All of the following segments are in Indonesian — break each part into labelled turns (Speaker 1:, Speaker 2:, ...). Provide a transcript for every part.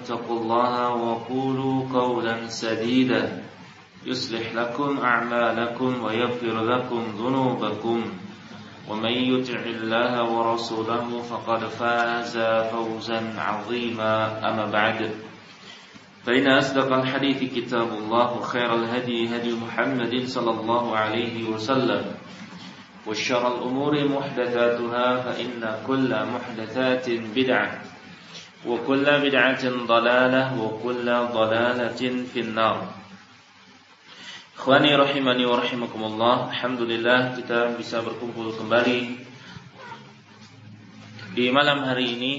Speaker 1: اتقوا الله وقولوا قولا سديدا. يصلح لكم أعمالكم ويغفر لكم ذنوبكم. ومن يطع الله ورسوله فقد فاز فوزا عظيما. أما بعد فإن أصدق الحديث كتاب الله وخير الهدي هدي محمد صلى الله عليه وسلم. وشر الأمور محدثاتها فإن كل محدثات بدعة. وكل بدعة ضلالة وكل ضلالة في النار Ikhwani rahimani wa rahimakumullah Alhamdulillah kita bisa berkumpul kembali Di malam hari ini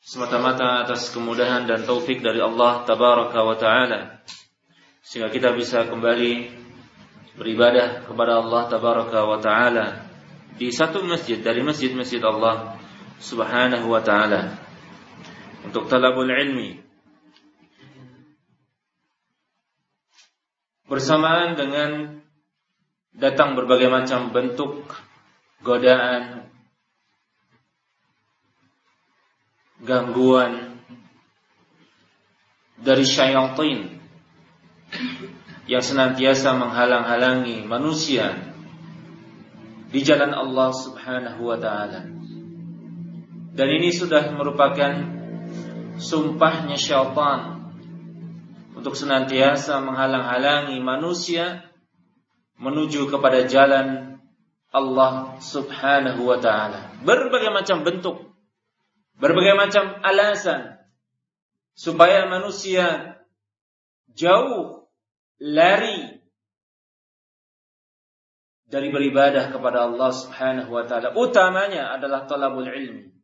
Speaker 1: Semata-mata atas kemudahan dan taufik dari Allah Tabaraka wa ta'ala Sehingga kita bisa kembali Beribadah kepada Allah Tabaraka wa ta'ala Di satu masjid dari masjid-masjid Allah Subhanahu wa ta'ala untuk talabul ilmi bersamaan dengan datang berbagai macam bentuk godaan gangguan dari syaitan yang senantiasa menghalang-halangi manusia di jalan Allah Subhanahu wa taala. Dan ini sudah merupakan sumpahnya syaitan untuk senantiasa menghalang-halangi manusia menuju kepada jalan Allah Subhanahu wa taala. Berbagai macam bentuk, berbagai macam alasan supaya manusia jauh lari dari beribadah kepada Allah Subhanahu wa taala. Utamanya adalah talabul ilmi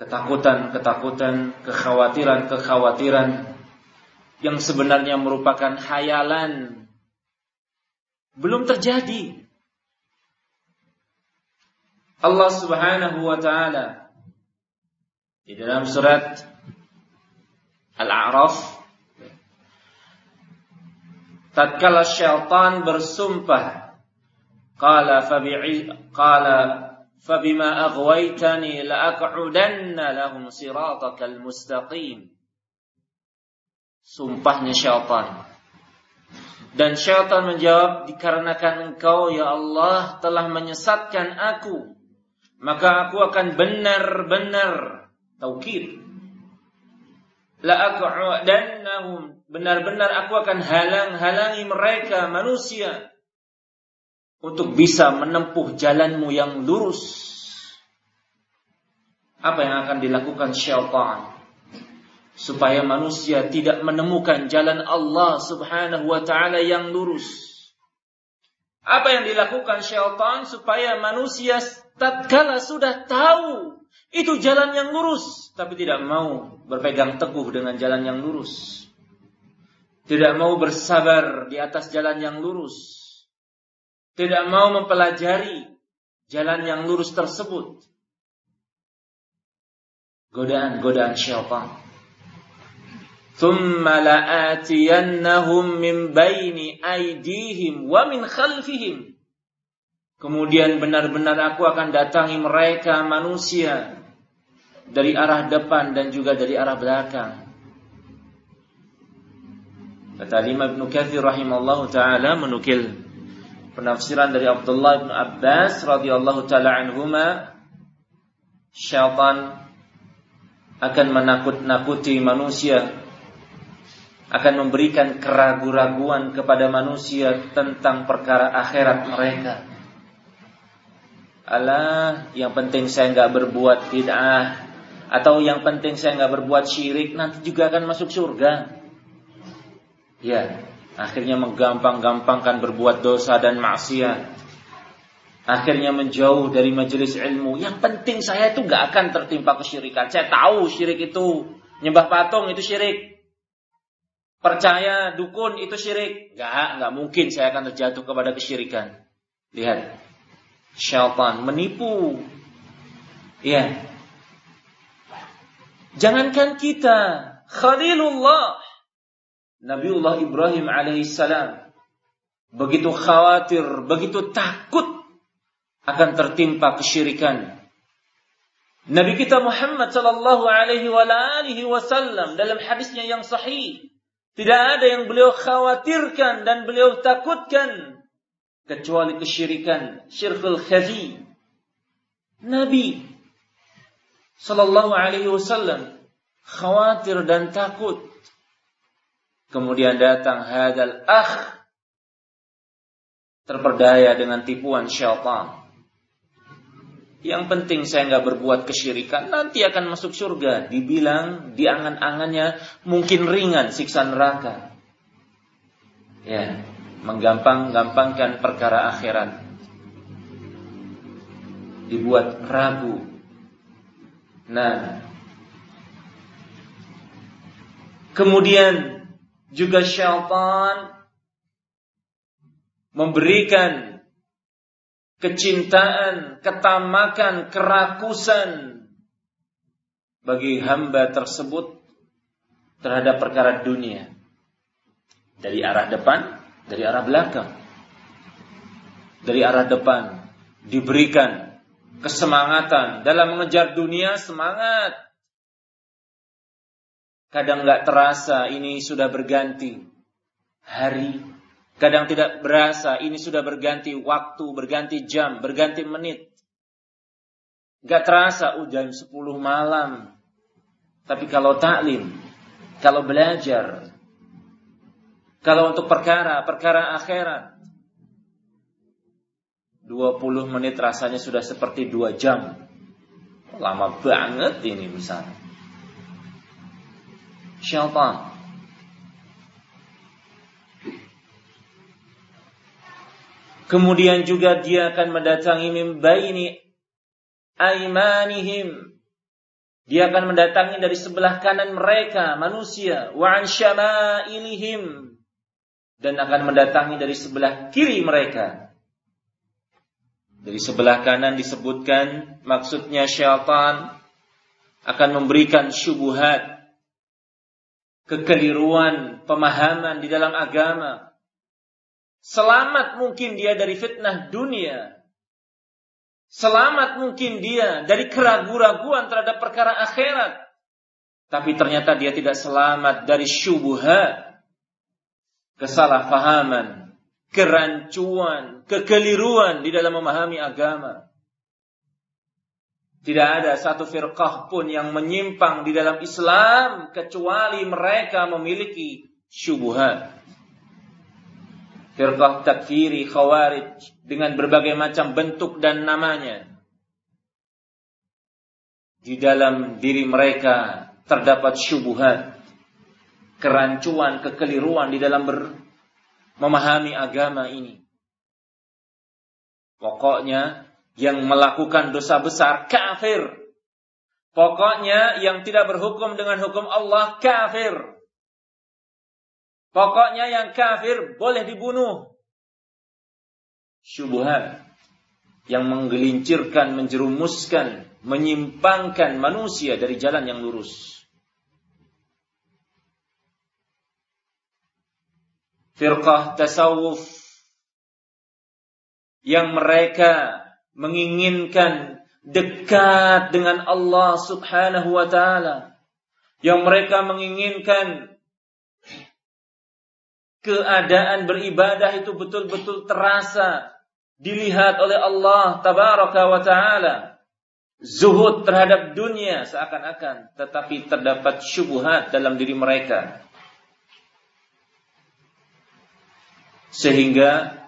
Speaker 1: ketakutan-ketakutan, kekhawatiran-kekhawatiran yang sebenarnya merupakan hayalan belum terjadi. Allah Subhanahu wa taala di dalam surat Al-A'raf tatkala syaitan bersumpah qala fabi'i qala فبما أغويتني لأقعدن لهم صراطك المستقيم Sumpahnya syaitan Dan syaitan menjawab Dikarenakan engkau ya Allah Telah menyesatkan aku Maka aku akan benar-benar Taukid La'aq'udannahum Benar-benar aku akan halang-halangi mereka manusia untuk bisa menempuh jalanmu yang lurus. Apa yang akan dilakukan syaitan supaya manusia tidak menemukan jalan Allah Subhanahu wa taala yang lurus? Apa yang dilakukan syaitan supaya manusia tatkala sudah tahu itu jalan yang lurus tapi tidak mau berpegang teguh dengan jalan yang lurus. Tidak mau bersabar di atas jalan yang lurus tidak mau mempelajari jalan yang lurus tersebut. Godaan-godaan syaitan. ثم لآتينهم من بين أيديهم ومن خلفهم Kemudian benar-benar aku akan datangi mereka manusia dari arah depan dan juga dari arah belakang. Kata Imam Ibn Kathir rahimahullah ta'ala menukil penafsiran dari Abdullah bin Abbas radhiyallahu taala anhuma syaitan akan menakut-nakuti manusia akan memberikan keraguan-raguan kepada manusia tentang perkara akhirat mereka. Allah, yang penting saya nggak berbuat bid'ah atau yang penting saya nggak berbuat syirik nanti juga akan masuk surga. Ya, Akhirnya menggampang-gampangkan berbuat dosa dan maksiat. Akhirnya menjauh dari majelis ilmu. Yang penting saya itu gak akan tertimpa kesyirikan. Saya tahu syirik itu. Nyembah patung itu syirik. Percaya dukun itu syirik. Gak, gak mungkin saya akan terjatuh kepada kesyirikan. Lihat. Syaitan menipu. Ya. Jangankan kita. Khalilullah Nabiullah Ibrahim alaihissalam begitu khawatir, begitu takut akan tertimpa kesyirikan. Nabi kita Muhammad sallallahu alaihi wa alihi wasallam dalam hadisnya yang sahih tidak ada yang beliau khawatirkan dan beliau takutkan kecuali kesyirikan, syirkul khafi. Nabi sallallahu alaihi wasallam khawatir dan takut. Kemudian datang hadal akh terperdaya dengan tipuan syaitan. Yang penting saya nggak berbuat kesyirikan, nanti akan masuk surga. Dibilang di angan-angannya mungkin ringan siksa neraka. Ya, menggampang-gampangkan perkara akhirat. Dibuat ragu. Nah, kemudian juga syaitan memberikan kecintaan, ketamakan, kerakusan bagi hamba tersebut terhadap perkara dunia dari arah depan, dari arah belakang. Dari arah depan diberikan kesemangatan dalam mengejar dunia semangat. Kadang nggak terasa ini sudah berganti hari Kadang tidak berasa ini sudah berganti waktu, berganti jam, berganti menit. Gak terasa udah jam 10 malam. Tapi kalau taklim, kalau belajar, kalau untuk perkara, perkara akhirat, 20 menit rasanya sudah seperti 2 jam. Lama banget ini misalnya. Syaitan Kemudian juga dia akan mendatangi mimbaini aimanihim. Dia akan mendatangi dari sebelah kanan mereka manusia wa an syama'ilihim dan akan mendatangi dari sebelah kiri mereka. Dari sebelah kanan disebutkan maksudnya syaitan akan memberikan syubuhat kekeliruan pemahaman di dalam agama Selamat mungkin dia dari fitnah dunia. Selamat mungkin dia dari keraguan-raguan terhadap perkara akhirat. Tapi ternyata dia tidak selamat dari syubhat, kesalahpahaman, kerancuan, kekeliruan di dalam memahami agama. Tidak ada satu firqah pun yang menyimpang di dalam Islam kecuali mereka memiliki syubhat. Firqah takfiri khawarij dengan berbagai macam bentuk dan namanya. Di dalam diri mereka terdapat syubuhat kerancuan kekeliruan di dalam ber, memahami agama ini. Pokoknya yang melakukan dosa besar kafir pokoknya yang tidak berhukum dengan hukum Allah kafir Pokoknya yang kafir boleh dibunuh. Syubhat yang menggelincirkan, menjerumuskan, menyimpangkan manusia dari jalan yang lurus. Firqah tasawuf yang mereka menginginkan dekat dengan Allah Subhanahu wa taala. Yang mereka menginginkan keadaan beribadah itu betul-betul terasa dilihat oleh Allah tabaraka wa taala zuhud terhadap dunia seakan-akan tetapi terdapat syubhat dalam diri mereka sehingga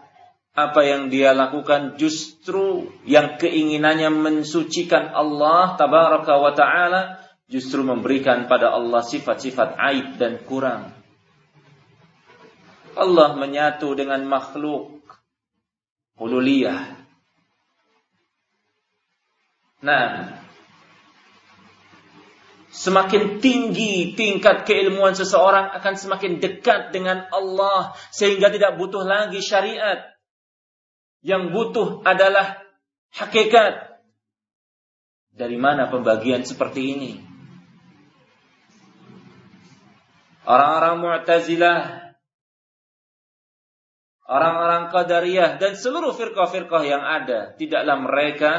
Speaker 1: apa yang dia lakukan justru yang keinginannya mensucikan Allah tabaraka wa taala justru memberikan pada Allah sifat-sifat aib dan kurang Allah menyatu dengan makhluk hululiyah. Nah, semakin tinggi tingkat keilmuan seseorang akan semakin dekat dengan Allah sehingga tidak butuh lagi syariat. Yang butuh adalah hakikat. Dari mana pembagian seperti ini? Orang-orang Mu'tazilah orang-orang Qadariyah dan seluruh firqah-firqah yang ada, tidaklah mereka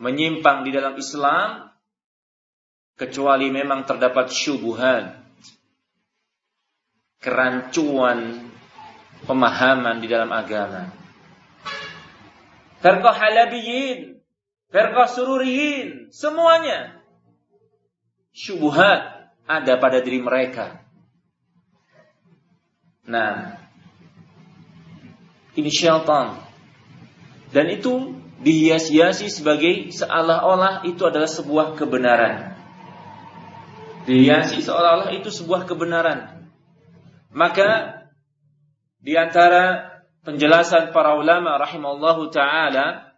Speaker 1: menyimpang di dalam Islam kecuali memang terdapat syubuhan kerancuan pemahaman di dalam agama. Firqah halabiyin, firqah sururiyin, semuanya syubuhat ada pada diri mereka. Nah, ini syaitan. Dan itu dihias-hiasi sebagai seolah-olah itu adalah sebuah kebenaran. Dihiasi seolah-olah itu sebuah kebenaran. Maka di antara penjelasan para ulama rahimallahu taala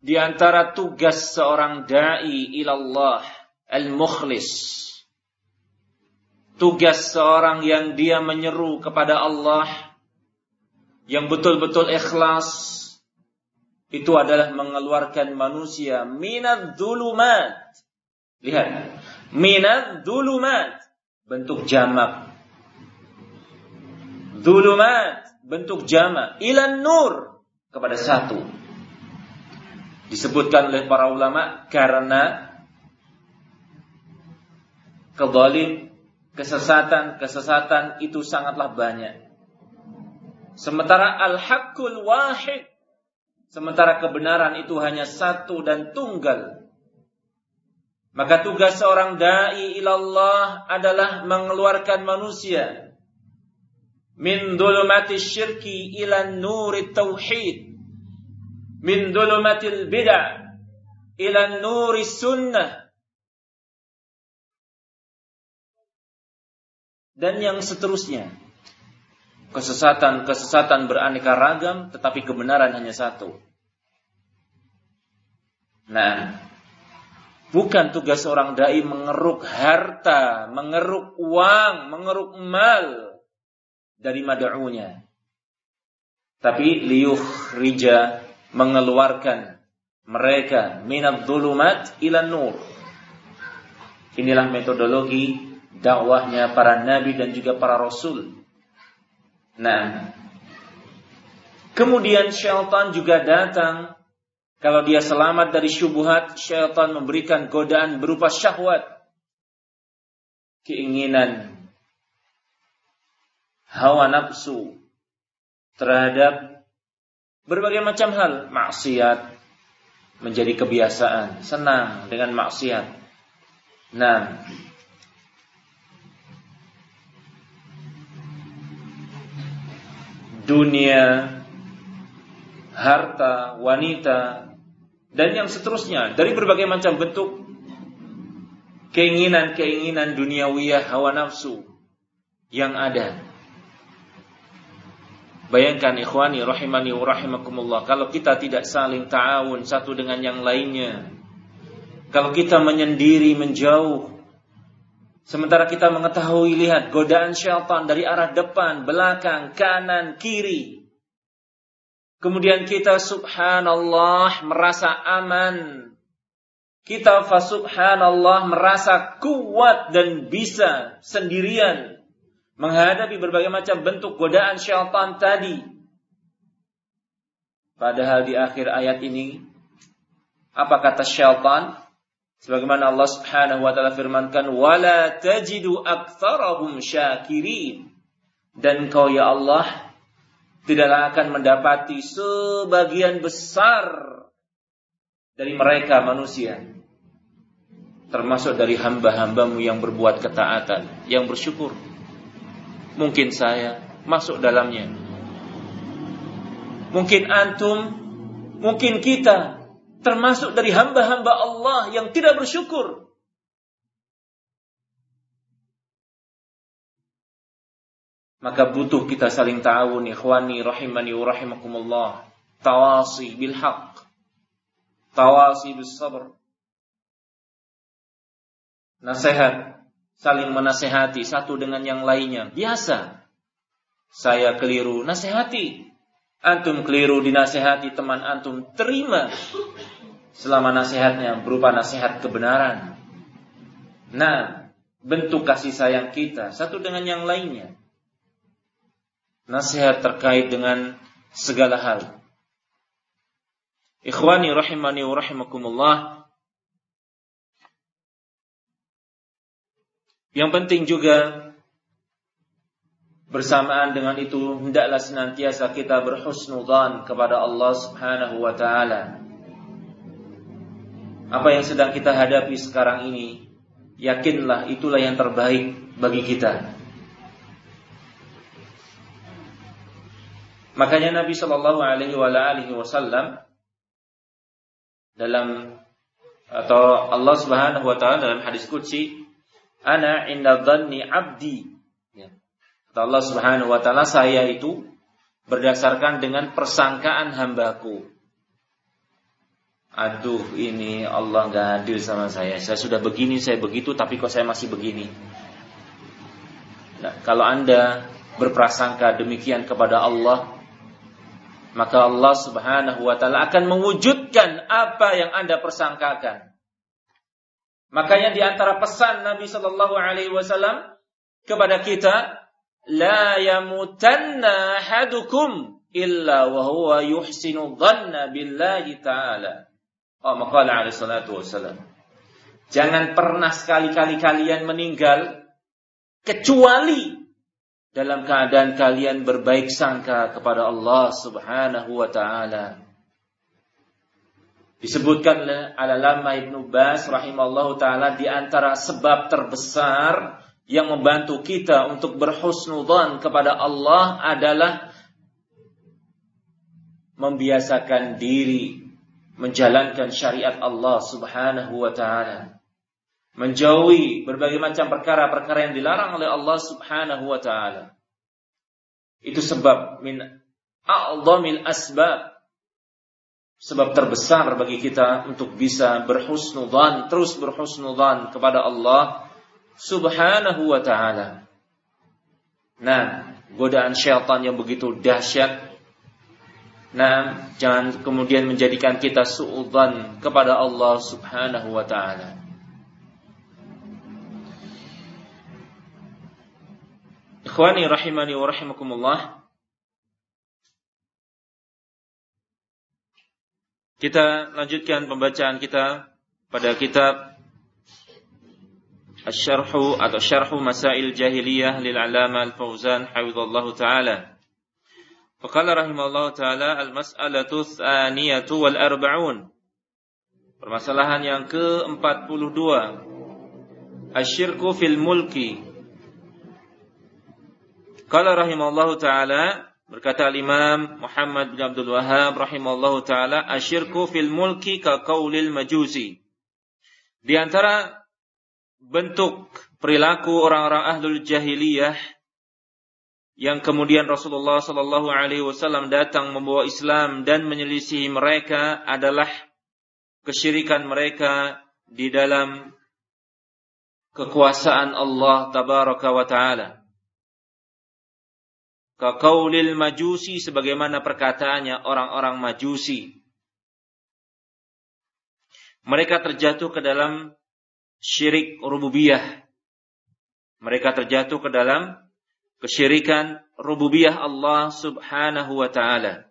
Speaker 1: di antara tugas seorang dai ilallah al-mukhlis tugas seorang yang dia menyeru kepada Allah yang betul-betul ikhlas itu adalah mengeluarkan manusia minad dulumat. Lihat, minad dulumat bentuk jamak. Dulumat bentuk jamak ilan nur kepada satu. Disebutkan oleh para ulama karena kezalim, kesesatan, kesesatan itu sangatlah banyak Sementara al-haqqul wahid. Sementara kebenaran itu hanya satu dan tunggal. Maka tugas seorang da'i ilallah adalah mengeluarkan manusia min dhulumati syirki ila nuri tauhid. Min dhulumatil bid'ah ila nuri sunnah. Dan yang seterusnya. Kesesatan-kesesatan beraneka ragam, tetapi kebenaran hanya satu. Nah, bukan tugas seorang dai mengeruk harta, mengeruk uang, mengeruk mal dari mad'unya. Tapi liuh rija mengeluarkan mereka minat dhulumat ila nur. Inilah metodologi dakwahnya para nabi dan juga para rasul Nah, kemudian syaitan juga datang. Kalau dia selamat dari syubhat, syaitan memberikan godaan berupa syahwat, keinginan, hawa nafsu terhadap berbagai macam hal, maksiat menjadi kebiasaan, senang dengan maksiat. Nah, dunia, harta, wanita, dan yang seterusnya dari berbagai macam bentuk keinginan-keinginan duniawiyah hawa nafsu yang ada. Bayangkan ikhwani rahimani wa rahimakumullah kalau kita tidak saling ta'awun satu dengan yang lainnya. Kalau kita menyendiri menjauh Sementara kita mengetahui lihat godaan syaitan dari arah depan, belakang, kanan, kiri. Kemudian kita subhanallah merasa aman. Kita fa subhanallah merasa kuat dan bisa sendirian menghadapi berbagai macam bentuk godaan syaitan tadi. Padahal di akhir ayat ini apa kata syaitan? Sebagaimana Allah Subhanahu wa taala firmankan, "Wala tajidu aktsarahum syakirin." Dan kau ya Allah tidaklah akan mendapati sebagian besar dari mereka manusia termasuk dari hamba-hambamu yang berbuat ketaatan, yang bersyukur. Mungkin saya masuk dalamnya. Mungkin antum, mungkin kita termasuk dari hamba-hamba Allah yang tidak bersyukur. Maka butuh kita saling ta'awun ikhwani rahimani wa rahimakumullah. Tawasi bil haq. Tawasi bil sabr. Nasihat. Saling menasehati satu dengan yang lainnya. Biasa. Saya keliru. Nasihati. Antum keliru dinasehati teman antum. Terima selama nasihatnya berupa nasihat kebenaran. Nah, bentuk kasih sayang kita satu dengan yang lainnya. Nasihat terkait dengan segala hal. Ikhwani rahimani wa rahimakumullah. Yang penting juga bersamaan dengan itu hendaklah senantiasa kita berhusnudzan kepada Allah Subhanahu wa taala. Apa yang sedang kita hadapi sekarang ini, yakinlah itulah yang terbaik bagi kita. Makanya Nabi Shallallahu Alaihi Wasallam dalam atau Allah Subhanahu Wa Taala dalam hadis qudsi, "Ana inda dhanni abdi." Ya. Kata Allah Subhanahu Wa Taala, saya itu berdasarkan dengan persangkaan hambaku. Aduh, ini Allah nggak adil sama saya. Saya sudah begini, saya begitu, tapi kok saya masih begini. Nah, kalau anda berprasangka demikian kepada Allah, maka Allah Subhanahu wa taala akan mewujudkan apa yang Anda persangkakan. Makanya di antara pesan Nabi sallallahu alaihi wasallam kepada kita, la yamutanna hadukum illa wa huwa yuhsinu billahi ta'ala. Oh, maka alaihi wasallam. Jangan pernah sekali-kali kalian meninggal kecuali dalam keadaan kalian berbaik sangka kepada Allah Subhanahu wa taala. Disebutkan Al-Alama Ibnu Bas rahimallahu taala di antara sebab terbesar yang membantu kita untuk berhusnudzan kepada Allah adalah membiasakan diri menjalankan syariat Allah Subhanahu wa taala menjauhi berbagai macam perkara-perkara yang dilarang oleh Allah Subhanahu wa taala. Itu sebab min a'dhamil asbab sebab terbesar bagi kita untuk bisa berhusnudzan, terus berhusnudzan kepada Allah Subhanahu wa taala. Nah, godaan syaitan yang begitu dahsyat Nah, jangan kemudian menjadikan kita suudzan kepada Allah Subhanahu wa taala. Ikhwani rahimani wa rahimakumullah. Kita lanjutkan pembacaan kita pada kitab Asy-Syarhu atau Syarhu Masail Jahiliyah lil Alama Al-Fauzan hafizallahu taala. Faqala rahimallahu taala al-mas'alatu tsaniyatu wal arba'un. Permasalahan yang ke-42. Asyirku fil mulki Qala rahimallahu taala berkata Imam Muhammad bin Abdul Wahhab rahimallahu taala asyirku fil mulki ka qaulil majusi. Di antara bentuk perilaku orang-orang ahlul jahiliyah yang kemudian Rasulullah Shallallahu Alaihi Wasallam datang membawa Islam dan menyelisihi mereka adalah kesyirikan mereka di dalam kekuasaan Allah Tabaraka wa Taala. Kaqaulil majusi sebagaimana perkataannya orang-orang majusi. Mereka terjatuh ke dalam syirik rububiyah. Mereka terjatuh ke dalam kesyirikan rububiyah Allah Subhanahu wa taala.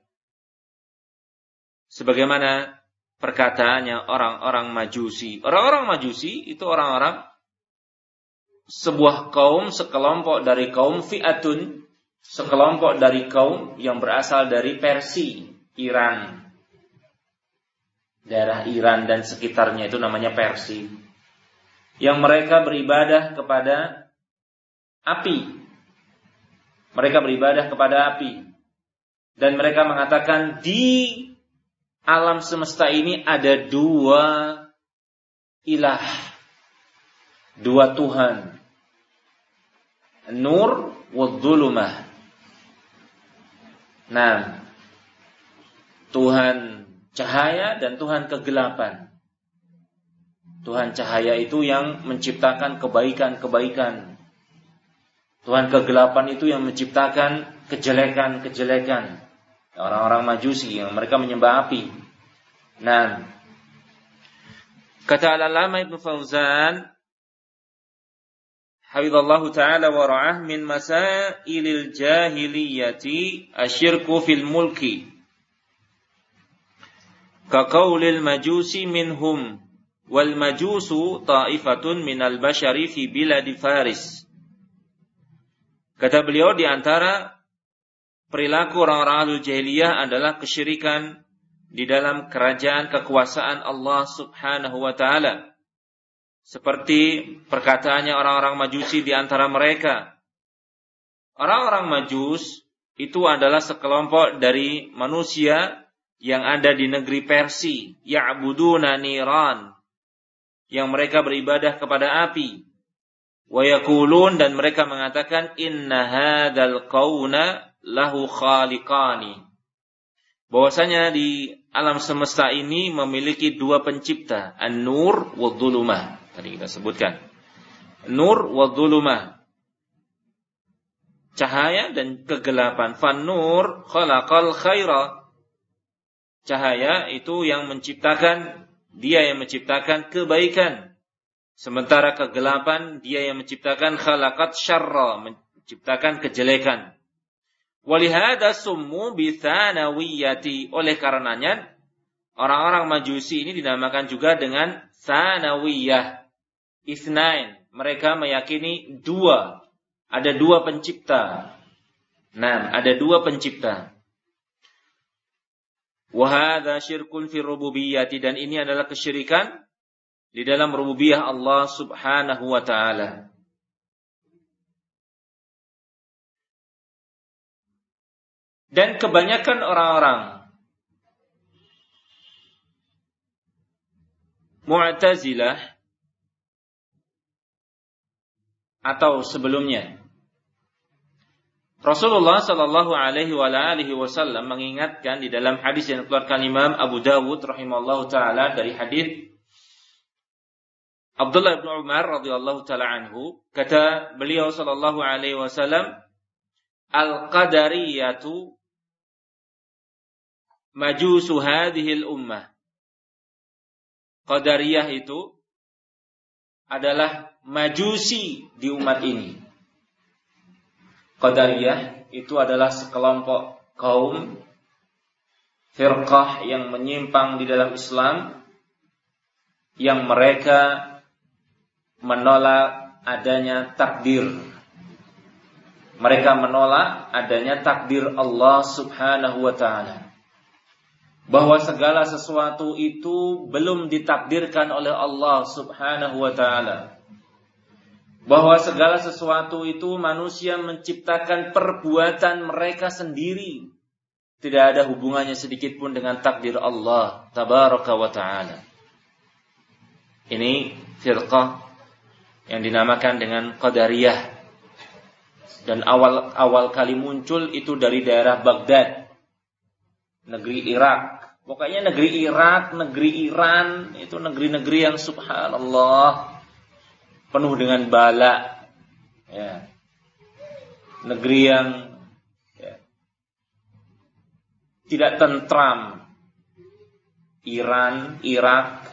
Speaker 1: Sebagaimana perkataannya orang-orang Majusi. Orang-orang Majusi itu orang-orang sebuah kaum sekelompok dari kaum fi'atun sekelompok dari kaum yang berasal dari Persia, Iran. Daerah Iran dan sekitarnya itu namanya Persia. Yang mereka beribadah kepada api. Mereka beribadah kepada api. Dan mereka mengatakan di alam semesta ini ada dua ilah. Dua Tuhan. Nur wa dhulumah Nah, Tuhan cahaya dan Tuhan kegelapan. Tuhan cahaya itu yang menciptakan kebaikan-kebaikan. Tuhan kegelapan itu yang menciptakan kejelekan-kejelekan. Orang-orang majusi yang mereka menyembah api. Nah, kata Al-Alama Ibn Fauzan, hafizallahu taala wa ra'ah min masailil jahiliyati asyirku fil mulki Kaqaulil majusi minhum wal majusu ta'ifatun minal bashari fi biladi Faris. Kata beliau di antara perilaku orang-orang ahlul jahiliyah adalah kesyirikan di dalam kerajaan kekuasaan Allah Subhanahu wa taala. Seperti perkataannya orang-orang Majusi di antara mereka. Orang-orang Majus itu adalah sekelompok dari manusia yang ada di negeri Persia, ya'buduna niran, yang mereka beribadah kepada api. Wa dan mereka mengatakan inna hadzal qauna lahu khaliqani bahwasanya di alam semesta ini memiliki dua pencipta, An-Nur wa Dhulumah. Tadi kita sebutkan. Nur wa Dhulumah. Cahaya dan kegelapan. Fan-Nur khalaqal khaira. Cahaya itu yang menciptakan, dia yang menciptakan kebaikan. Sementara kegelapan, dia yang menciptakan khalaqat syarra, menciptakan kejelekan. Walihada summu bithanawiyati. Oleh karenanya, orang-orang majusi ini dinamakan juga dengan thanawiyah. Isnain. Mereka meyakini dua. Ada dua pencipta. Nah, ada dua pencipta. Wahada syirkun fi rububiyati. Dan ini adalah kesyirikan di dalam rububiyah Allah subhanahu wa ta'ala. Dan kebanyakan orang-orang Mu'tazilah atau sebelumnya Rasulullah Shallallahu Alaihi Wasallam mengingatkan di dalam hadis yang dikeluarkan Imam Abu Dawud rahimahullah taala dari hadis Abdullah bin Umar radhiyallahu taala anhu kata beliau Shallallahu Alaihi Wasallam al qadariyatu majusu hadhil ummah. Qadariyah itu adalah majusi di umat ini. Qadariyah itu adalah sekelompok kaum firqah yang menyimpang di dalam Islam yang mereka menolak adanya takdir. Mereka menolak adanya takdir Allah Subhanahu wa taala bahwa segala sesuatu itu belum ditakdirkan oleh Allah Subhanahu wa taala. Bahwa segala sesuatu itu manusia menciptakan perbuatan mereka sendiri. Tidak ada hubungannya sedikit pun dengan takdir Allah tabaraka wa taala. Ini firqah yang dinamakan dengan Qadariyah. Dan awal awal kali muncul itu dari daerah Baghdad, negeri Irak Pokoknya negeri Irak, negeri Iran, itu negeri-negeri yang subhanallah penuh dengan bala. Ya. Negeri yang ya, tidak tentram. Iran, Irak,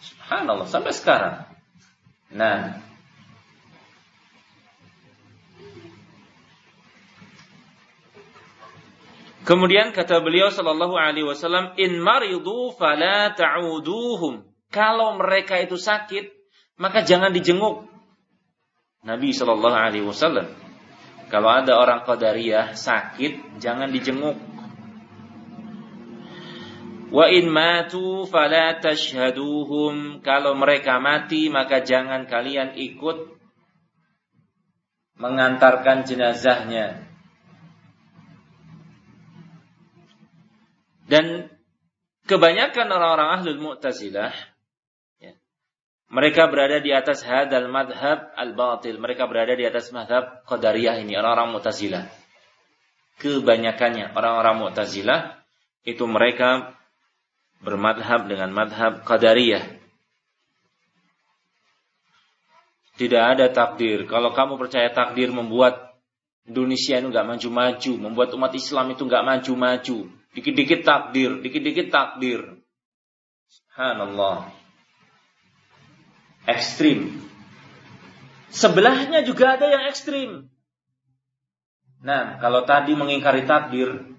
Speaker 1: subhanallah sampai sekarang. Nah, Kemudian kata beliau sallallahu alaihi wasallam, "In maridu fala ta'uduhum." Kalau mereka itu sakit, maka jangan dijenguk. Nabi sallallahu alaihi wasallam. Kalau ada orang qadariyah sakit, jangan dijenguk. Wa in matu fala tashhaduhum. Kalau mereka mati, maka jangan kalian ikut mengantarkan jenazahnya. Dan kebanyakan orang-orang ahlul mu'tazilah mereka berada di atas hadal madhab al-batil. Mereka berada di atas madhab qadariyah ini, orang-orang mu'tazilah. Kebanyakannya orang-orang mu'tazilah itu mereka bermadhab dengan madhab qadariyah. Tidak ada takdir. Kalau kamu percaya takdir membuat Indonesia itu nggak maju-maju, membuat umat Islam itu nggak maju-maju, Dikit-dikit takdir, dikit-dikit takdir. Subhanallah. Ekstrim. Sebelahnya juga ada yang ekstrim. Nah, kalau tadi mengingkari takdir,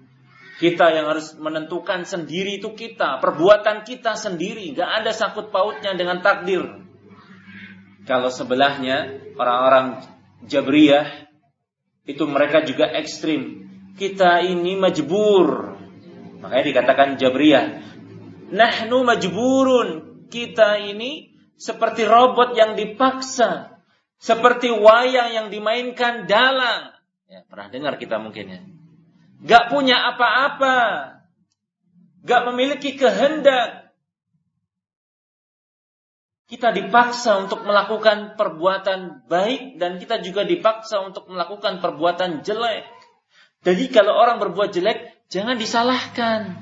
Speaker 1: Kita yang harus menentukan sendiri itu kita, perbuatan kita sendiri, gak ada sangkut pautnya dengan takdir. Kalau sebelahnya orang-orang Jabriyah itu mereka juga ekstrim. Kita ini majbur. Makanya dikatakan Jabriyah. Nahnu majburun. Kita ini seperti robot yang dipaksa. Seperti wayang yang dimainkan dalang. Ya, pernah dengar kita mungkin ya gak punya apa-apa, gak memiliki kehendak. Kita dipaksa untuk melakukan perbuatan baik dan kita juga dipaksa untuk melakukan perbuatan jelek. Jadi kalau orang berbuat jelek, jangan disalahkan.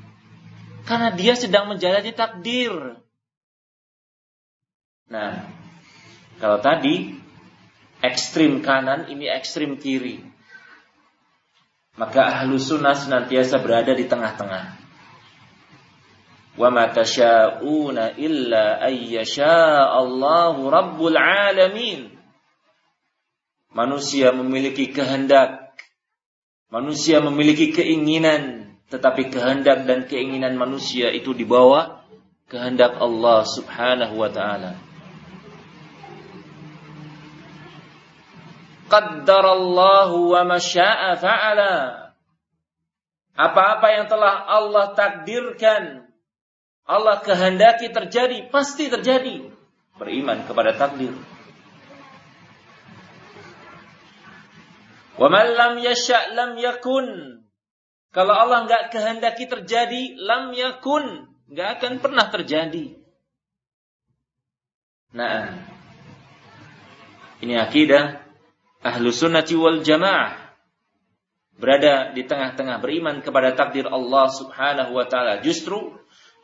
Speaker 1: Karena dia sedang menjalani takdir. Nah, kalau tadi ekstrim kanan, ini ekstrim kiri. Maka ahlu sunnah senantiasa berada di tengah-tengah. Wa ma illa ayyasha Allahu rabbul alamin. Manusia memiliki kehendak. Manusia memiliki keinginan. Tetapi kehendak dan keinginan manusia itu di bawah kehendak Allah subhanahu wa ta'ala. Qaddarallahu wa masya'a fa'ala. Apa-apa yang telah Allah takdirkan, Allah kehendaki terjadi, pasti terjadi. Beriman kepada takdir. Wa man lam yasha' lam yakun. Kalau Allah nggak kehendaki terjadi, lam yakun, nggak akan pernah terjadi. Nah, ini akidah ahlu sunnati wal jamaah berada di tengah-tengah beriman kepada takdir Allah subhanahu wa ta'ala. Justru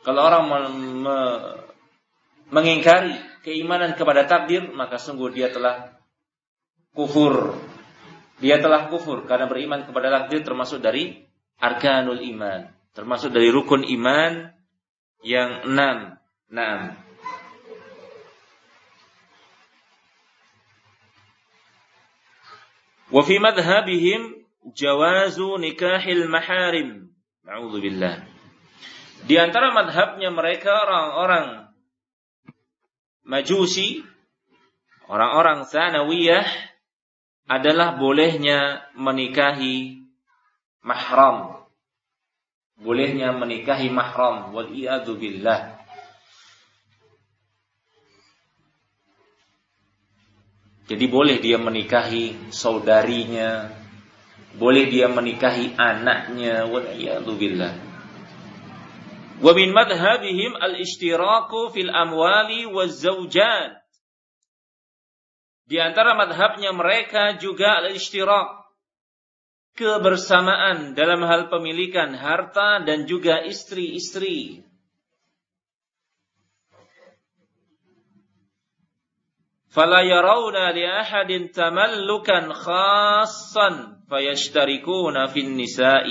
Speaker 1: kalau orang me mengingkari keimanan kepada takdir, maka sungguh dia telah kufur. Dia telah kufur karena beriman kepada takdir termasuk dari arkanul iman. Termasuk dari rukun iman yang enam. Enam. Wa fi jawazu nikahil maharim. Na'udzubillah. Di antara madhabnya mereka orang-orang Majusi, orang-orang Sanawiyah adalah bolehnya menikahi mahram. Bolehnya menikahi mahram. Wal billah. Jadi boleh dia menikahi saudarinya, boleh dia menikahi anaknya, waliyadzubillah. Wa min madhhabihim al-ishtiraku fil amwali. Di antara madhabnya mereka juga al-ishtirak kebersamaan dalam hal pemilikan harta dan juga istri-istri. فلا يرون لأحد تملكا خاصا فيشتركون في النساء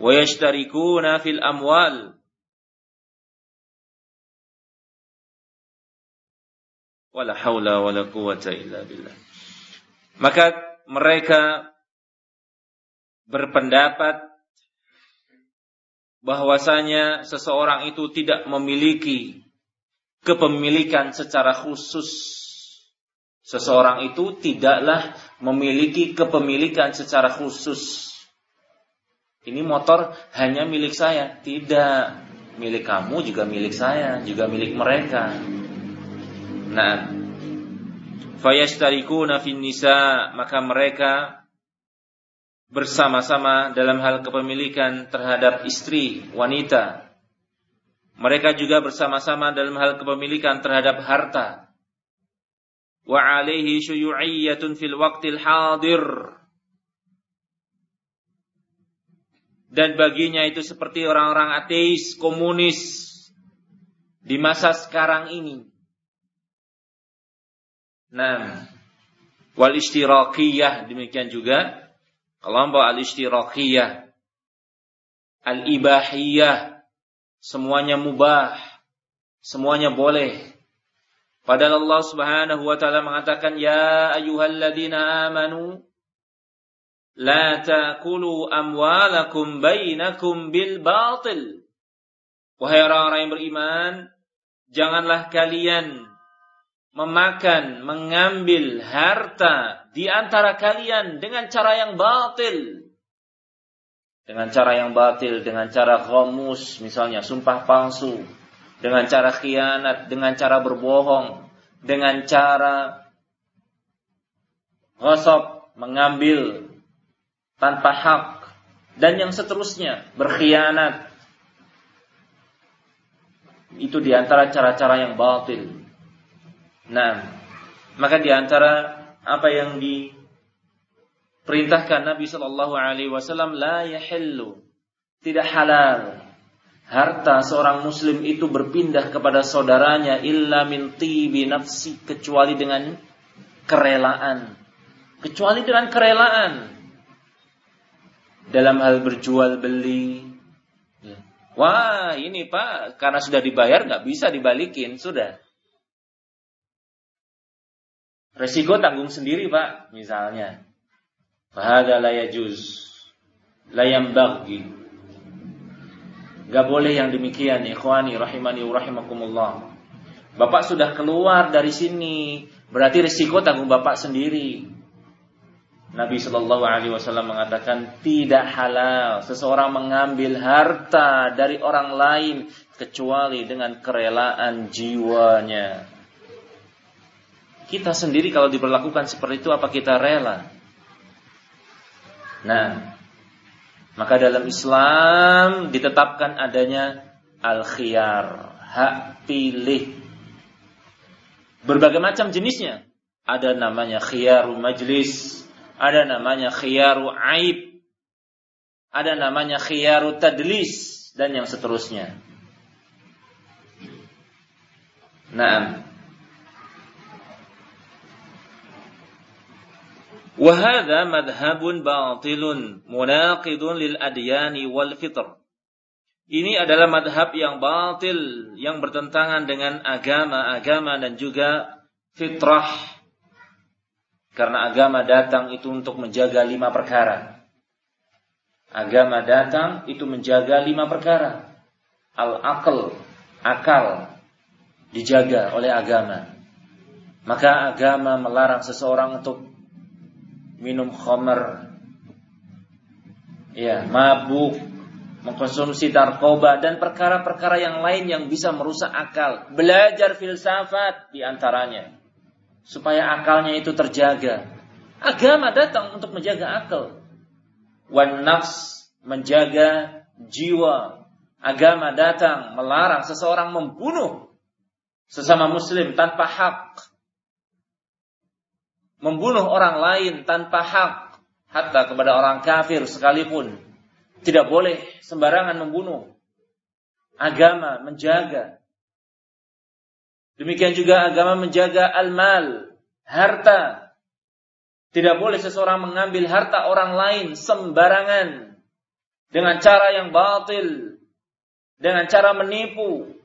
Speaker 1: ويشتركون في الأموال. maka mereka berpendapat bahwasanya seseorang itu tidak memiliki kepemilikan secara khusus Seseorang itu tidaklah memiliki kepemilikan secara khusus. Ini motor hanya milik saya, tidak. Milik kamu juga milik saya, juga milik mereka. Nah, fayashtarikuna fin nisa, maka mereka bersama-sama dalam hal kepemilikan terhadap istri wanita. Mereka juga bersama-sama dalam hal kepemilikan terhadap harta wa alaihi syuyu'iyyatun fil waqtil hadir dan baginya itu seperti orang-orang ateis, komunis di masa sekarang ini. Nah, wal istirakiyah demikian juga kelompok al istirakiyah, al ibahiyah, semuanya mubah, semuanya boleh. Padahal Allah Subhanahu wa taala mengatakan ya ayyuhalladzina amanu la ta'kulu amwalakum bainakum bil batil. Wahai orang-orang yang beriman, janganlah kalian memakan, mengambil harta di antara kalian dengan cara yang batil. Dengan cara yang batil, dengan cara ghamus, misalnya sumpah palsu, dengan cara khianat, dengan cara berbohong, dengan cara ghasab, mengambil tanpa hak, dan yang seterusnya, berkhianat. Itu di antara cara-cara yang batil. Nah, maka di antara apa yang diperintahkan Nabi Shallallahu Alaihi Wasallam la yahillu tidak halal harta seorang muslim itu berpindah kepada saudaranya illa min tibi nafsi kecuali dengan kerelaan kecuali dengan kerelaan dalam hal berjual beli ya. wah ini pak karena sudah dibayar nggak bisa dibalikin sudah Resiko tanggung sendiri pak, misalnya. Fahada yajuz. La bagi. Gak boleh yang demikian, ikhwani rahimani rahimakumullah. Bapak sudah keluar dari sini, berarti resiko tanggung bapak sendiri. Nabi Shallallahu Alaihi Wasallam mengatakan tidak halal seseorang mengambil harta dari orang lain kecuali dengan kerelaan jiwanya. Kita sendiri kalau diperlakukan seperti itu apa kita rela? Nah, maka dalam Islam ditetapkan adanya al-khiyar, hak pilih. Berbagai macam jenisnya. Ada namanya khiyaru majlis, ada namanya khiyaru aib, ada namanya khiyaru tadlis dan yang seterusnya. Nah, Wahada madhabun batilun munaqidun lil adyani wal. Ini adalah madhab yang batil, yang bertentangan dengan agama-agama dan juga fitrah. Karena agama datang itu untuk menjaga lima perkara. Agama datang itu menjaga lima perkara. Al akal, akal, dijaga oleh agama. Maka agama melarang seseorang untuk minum khamar, ya, mabuk, mengkonsumsi narkoba dan perkara-perkara yang lain yang bisa merusak akal. Belajar filsafat di antaranya supaya akalnya itu terjaga. Agama datang untuk menjaga akal. Wan nafs menjaga jiwa. Agama datang melarang seseorang membunuh sesama muslim tanpa hak membunuh orang lain tanpa hak hatta kepada orang kafir sekalipun. Tidak boleh sembarangan membunuh. Agama menjaga. Demikian juga agama menjaga al-mal harta. Tidak boleh seseorang mengambil harta orang lain sembarangan. Dengan cara yang batil. Dengan cara menipu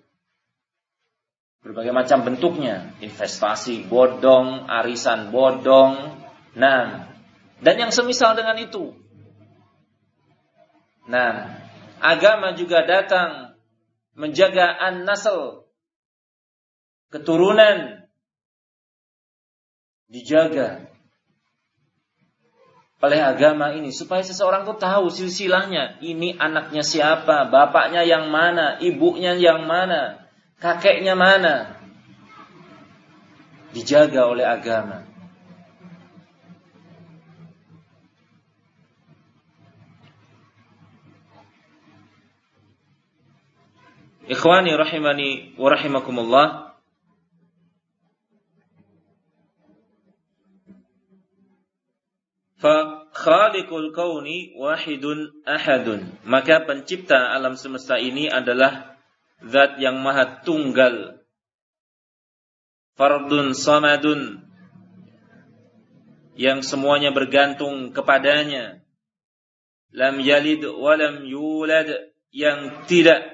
Speaker 1: berbagai macam bentuknya, investasi bodong, arisan bodong, nah, dan yang semisal dengan itu. Nah, agama juga datang menjaga an-nasl, keturunan. Dijaga oleh agama ini supaya seseorang tuh tahu silsilahnya. Ini anaknya siapa bapaknya yang mana ibunya yang mana kakeknya mana? Dijaga oleh agama. Ikhwani rahimani wa rahimakumullah. Fa khaliqul kauni wahidun ahadun. Maka pencipta alam semesta ini adalah Zat yang maha tunggal. Fardun samadun. Yang semuanya bergantung kepadanya. Lam yalid walam yulad. Yang tidak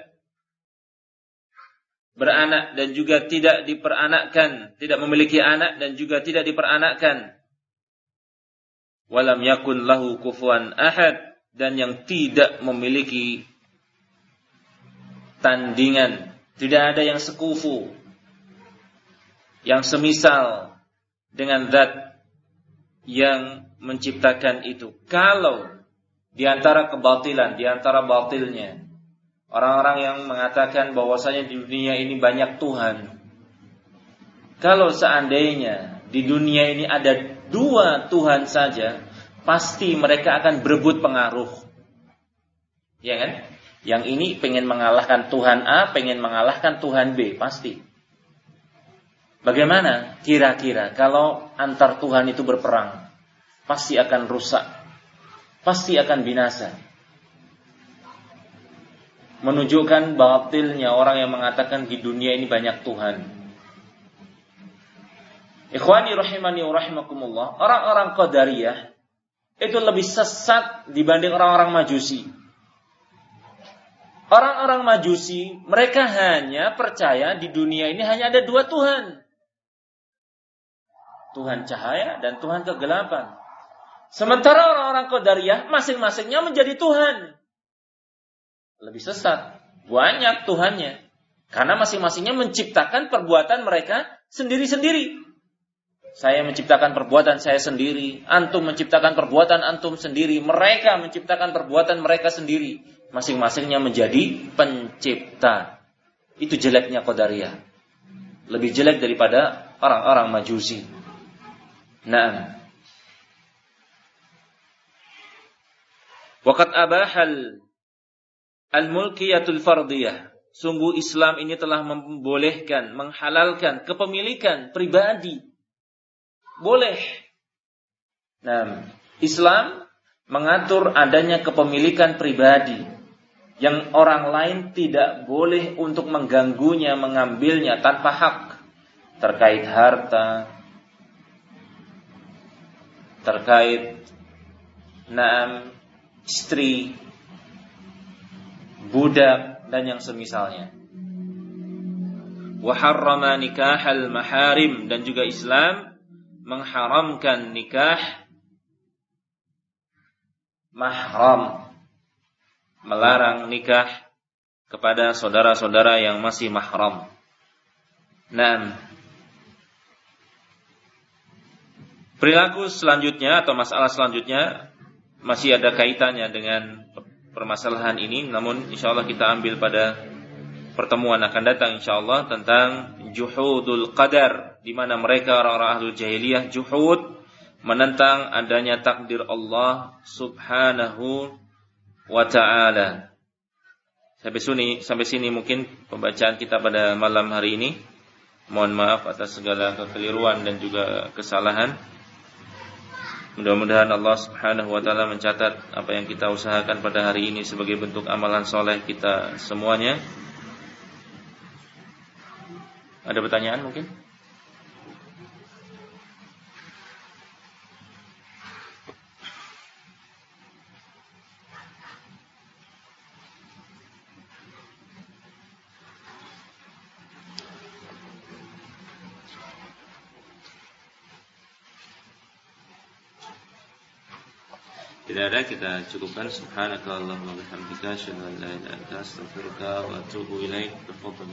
Speaker 1: beranak dan juga tidak diperanakkan, tidak memiliki anak dan juga tidak diperanakkan. walam yakun lahu kufuwan ahad dan yang tidak memiliki tandingan, tidak ada yang sekufu, yang semisal dengan zat yang menciptakan itu. Kalau di antara kebatilan, di antara batilnya, orang-orang yang mengatakan bahwasanya di dunia ini banyak Tuhan. Kalau seandainya di dunia ini ada dua Tuhan saja, pasti mereka akan berebut pengaruh. Ya kan? Yang ini pengen mengalahkan Tuhan A, pengen mengalahkan Tuhan B, pasti. Bagaimana kira-kira kalau antar Tuhan itu berperang? Pasti akan rusak. Pasti akan binasa. Menunjukkan batilnya orang yang mengatakan di dunia ini banyak Tuhan. Ikhwani rahimani rahimakumullah. Orang-orang Qadariyah itu lebih sesat dibanding orang-orang Majusi. Orang-orang Majusi, mereka hanya percaya di dunia ini hanya ada dua Tuhan. Tuhan cahaya dan Tuhan kegelapan. Sementara orang-orang Qadariyah masing-masingnya menjadi Tuhan. Lebih sesat. Banyak Tuhannya. Karena masing-masingnya menciptakan perbuatan mereka sendiri-sendiri. Saya menciptakan perbuatan saya sendiri, antum menciptakan perbuatan antum sendiri, mereka menciptakan perbuatan mereka sendiri. Masing-masingnya menjadi pencipta. Itu jeleknya Qadariyah. Lebih jelek daripada orang-orang Majusi. Nah. Waqat abahal al-mulkiyatul fardiyah. Sungguh Islam ini telah membolehkan, menghalalkan kepemilikan pribadi boleh. Nah, Islam mengatur adanya kepemilikan pribadi yang orang lain tidak boleh untuk mengganggunya, mengambilnya tanpa hak terkait harta, terkait naam istri, budak dan yang semisalnya. Waharrama nikahal maharim dan juga Islam mengharamkan nikah mahram melarang nikah kepada saudara-saudara yang masih mahram. Nah, perilaku selanjutnya atau masalah selanjutnya masih ada kaitannya dengan permasalahan ini, namun insya Allah kita ambil pada pertemuan akan datang insya Allah tentang juhudul qadar di mana mereka orang-orang ahlu jahiliyah juhud menentang adanya takdir Allah Subhanahu wa taala. Sampai sini sampai sini mungkin pembacaan kita pada malam hari ini. Mohon maaf atas segala kekeliruan dan juga kesalahan. Mudah-mudahan Allah Subhanahu wa taala mencatat apa yang kita usahakan pada hari ini sebagai bentuk amalan soleh kita semuanya. Ada pertanyaan mungkin? Tidak ada kita cukupkan subhanaka Allahumma bihamdika asyhadu an la ilaha illa anta astaghfiruka wa atubu ilaik. Tafadhal